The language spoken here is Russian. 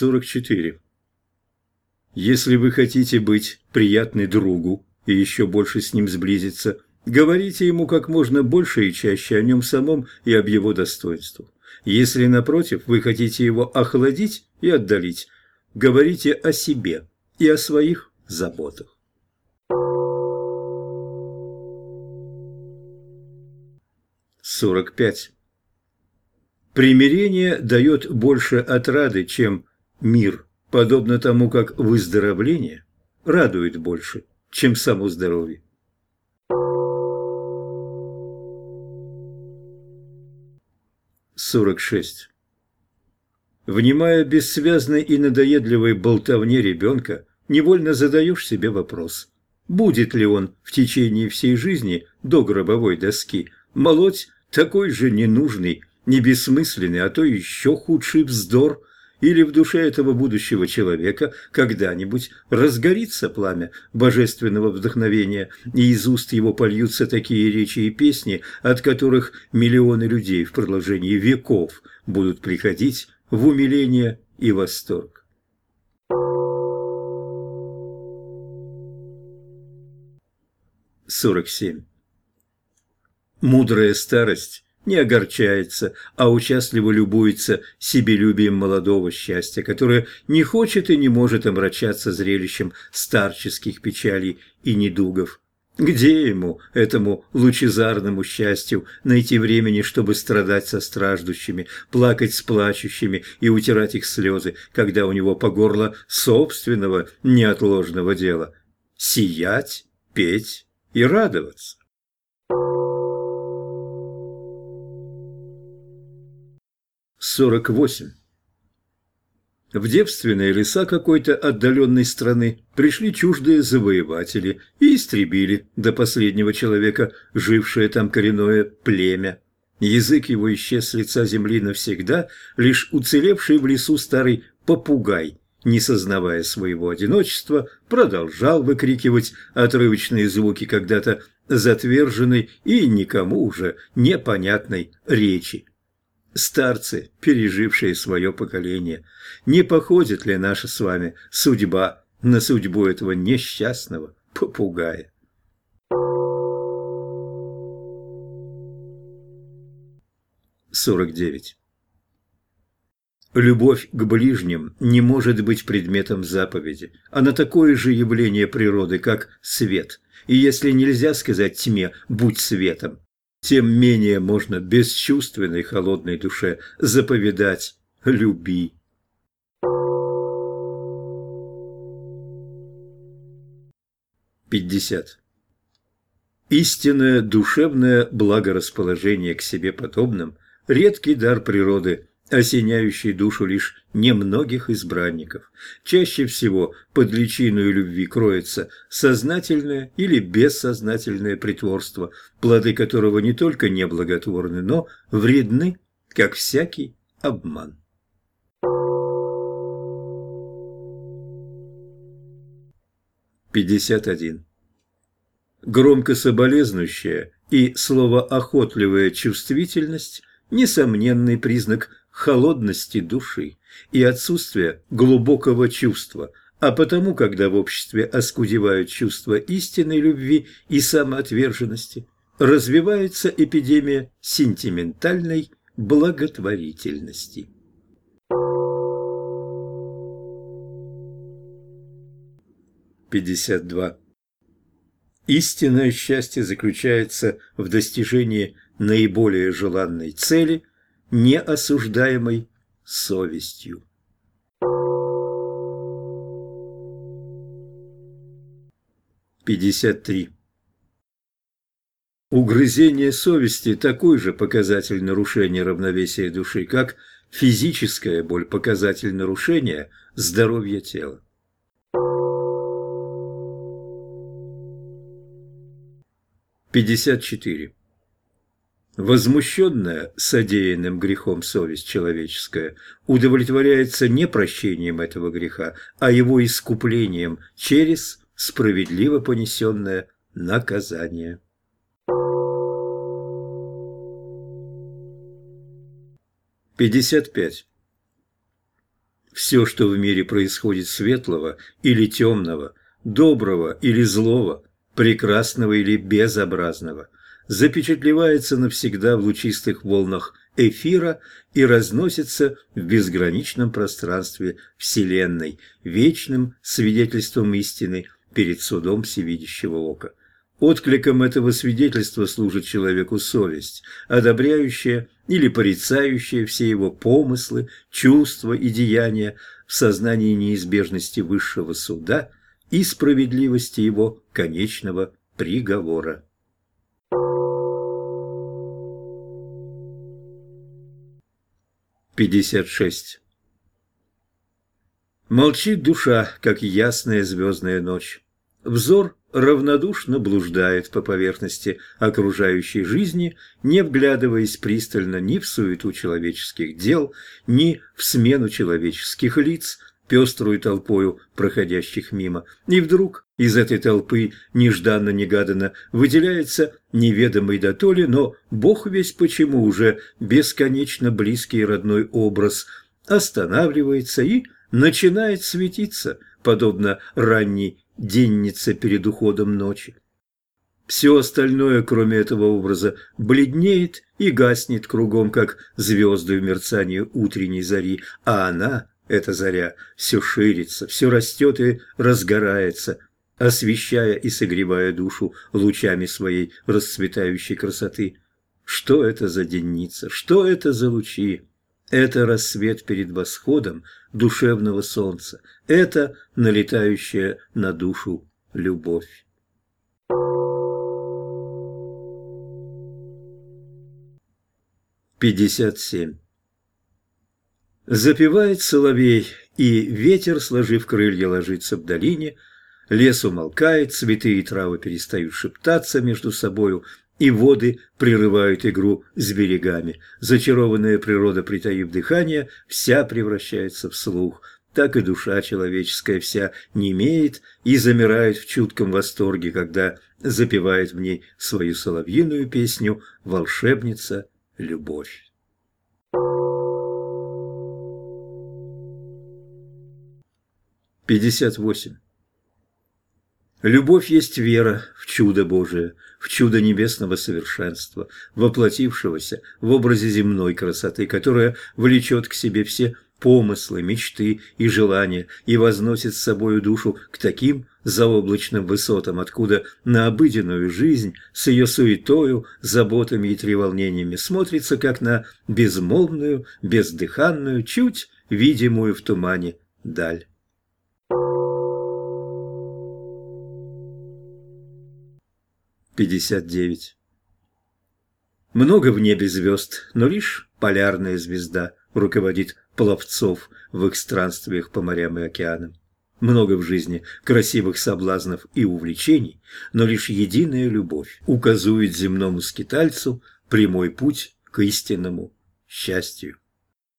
44. Если вы хотите быть приятны другу и еще больше с ним сблизиться, говорите ему как можно больше и чаще о нем самом и об его достоинствах. Если, напротив, вы хотите его охладить и отдалить, говорите о себе и о своих заботах. Сорок пять. Примирение дает больше отрады, чем мир, подобно тому, как выздоровление радует больше, чем само здоровье. Сорок шесть. Внимая бессвязной и надоедливой болтовне ребенка, невольно задаешь себе вопрос, будет ли он в течение всей жизни до гробовой доски молоть такой же ненужный, не бессмысленный, а то еще худший вздор, или в душе этого будущего человека когда-нибудь разгорится пламя божественного вдохновения, и из уст его польются такие речи и песни, от которых миллионы людей в продолжении веков будут приходить в умиление и восторг. Сорок семь. Мудрая старость не огорчается, а участливо любуется себелюбием молодого счастья, которое не хочет и не может омрачаться зрелищем старческих печалей и недугов. Где ему, этому лучезарному счастью, найти времени, чтобы страдать со страждущими, плакать с плачущими и утирать их слезы, когда у него по горло собственного неотложного дела? Сиять, петь и радоваться. Сорок восемь. В девственные леса какой-то отдаленной страны пришли чуждые завоеватели и истребили до последнего человека жившее там коренное племя. Язык его исчез с лица земли навсегда, лишь уцелевший в лесу старый попугай, не сознавая своего одиночества, продолжал выкрикивать отрывочные звуки когда-то затверженной и никому уже непонятной речи. Старцы, пережившие свое поколение, не походит ли наша с вами судьба на судьбу этого несчастного попугая? Сорок девять. Любовь к ближним не может быть предметом заповеди. Она такое же явление природы, как свет. И если нельзя сказать тьме «будь светом», тем менее можно бесчувственной холодной душе заповедать «люби». Пятьдесят. Истинное душевное благорасположение к себе подобным – редкий дар природы, осеняющий душу лишь немногих избранников. Чаще всего под личиной любви кроется сознательное или бессознательное притворство, плоды которого не только неблаготворны, но вредны, как всякий обман. Пятьдесят один. Громко соболезнующая и словоохотливая чувствительность – несомненный признак холодности души и отсутствия глубокого чувства, а потому, когда в обществе оскудевают чувства истинной любви и самоотверженности, развивается эпидемия сентиментальной благотворительности. Пятьдесят два. Истинное счастье заключается в достижении наиболее желанной цели – неосуждаемой совестью. Пятьдесят три. Угрызение совести – такой же показатель нарушения равновесия души, как физическая боль – показатель нарушения здоровья тела. Пятьдесят четыре. Возмущенная содеянным грехом совесть человеческая удовлетворяется не прощением этого греха, а его искуплением через справедливо понесенное наказание. Пятьдесят пять. Все, что в мире происходит светлого или темного, доброго или злого, прекрасного или безобразного, запечатлевается навсегда в лучистых волнах эфира и разносится в безграничном пространстве Вселенной, вечным свидетельством истины перед судом всевидящего ока. Откликом этого свидетельства служит человеку совесть, одобряющая или порицающая все его помыслы, чувства и деяния в сознании неизбежности высшего суда и справедливости его конечного приговора. Пятьдесят шесть. Молчит душа, как ясная звездная ночь. Взор равнодушно блуждает по поверхности окружающей жизни, не вглядываясь пристально ни в суету человеческих дел, ни в смену человеческих лиц, пеструю толпою проходящих мимо. И вдруг из этой толпы нежданно-негаданно выделяется неведомый дотоле, но бог весь почему уже бесконечно близкий родной образ. Останавливается и начинает светиться, подобно ранней денница перед уходом ночи. Все остальное, кроме этого образа, бледнеет и гаснет кругом, как звезды в мерцании утренней зари, а она, эта заря, все ширится, все растет и разгорается, освещая и согревая душу лучами своей расцветающей красоты. Что это за денница? Что это за лучи? Это рассвет перед восходом душевного солнца. Это налетающая на душу любовь. Пятьдесят семь. Запевает соловей, и ветер, сложив крылья, ложится в долине. Лес умолкает, цветы и травы перестают шептаться между собою, и воды прерывают игру с берегами. Зачарованная природа, притаив дыхание, вся превращается в слух. Так и душа человеческая вся немеет и замирает в чутком восторге, когда запевает в ней свою соловьиную песню «Волшебница любовь». Пятьдесят восемь. Любовь есть вера в чудо Божие, в чудо небесного совершенства, воплотившегося в образе земной красоты, которая влечет к себе все помыслы, мечты и желания и возносит с собою душу к таким заоблачным высотам, откуда на обыденную жизнь с ее суетою, заботами и треволнениями смотрится, как на безмолвную, бездыханную, чуть видимую в тумане даль. 59. Много в небе звезд, но лишь полярная звезда руководит пловцов в их странствиях по морям и океанам. Много в жизни красивых соблазнов и увлечений, но лишь единая любовь указывает земному скитальцу прямой путь к истинному счастью.